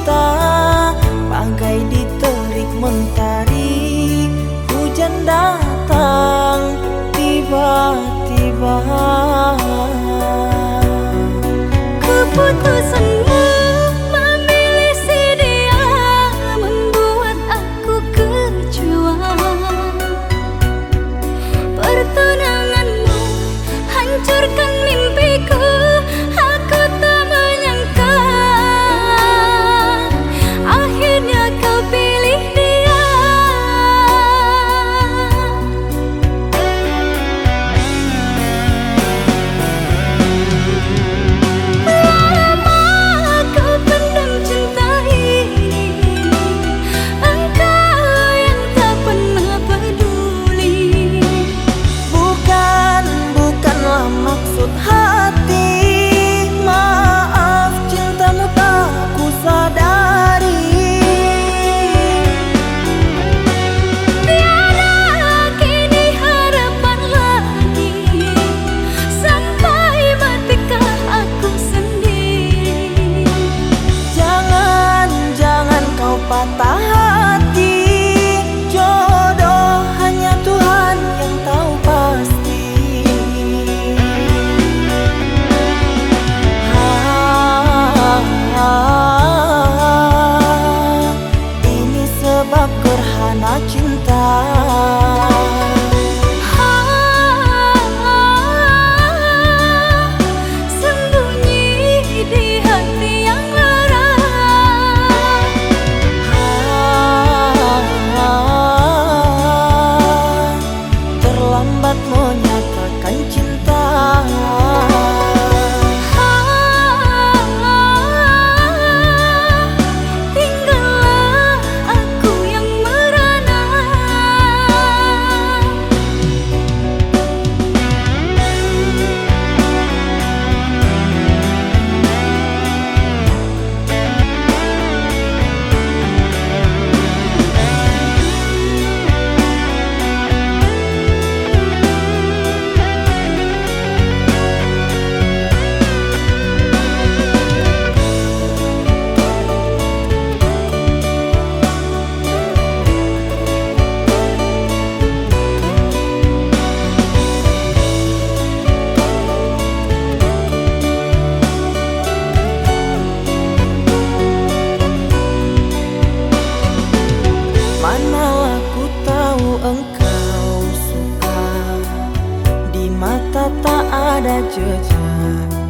cinta Bangkai diterik mentari Hujan datang. at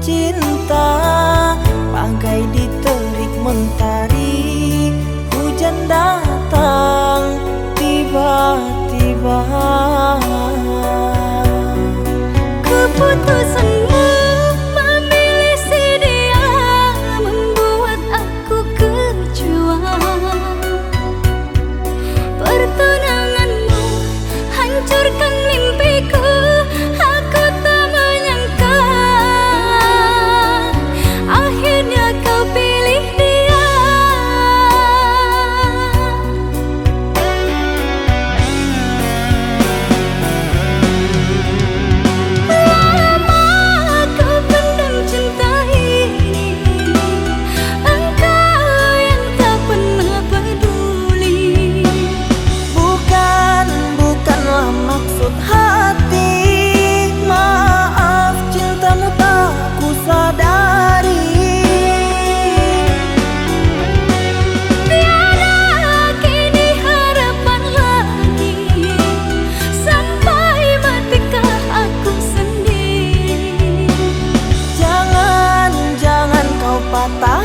cinta. mata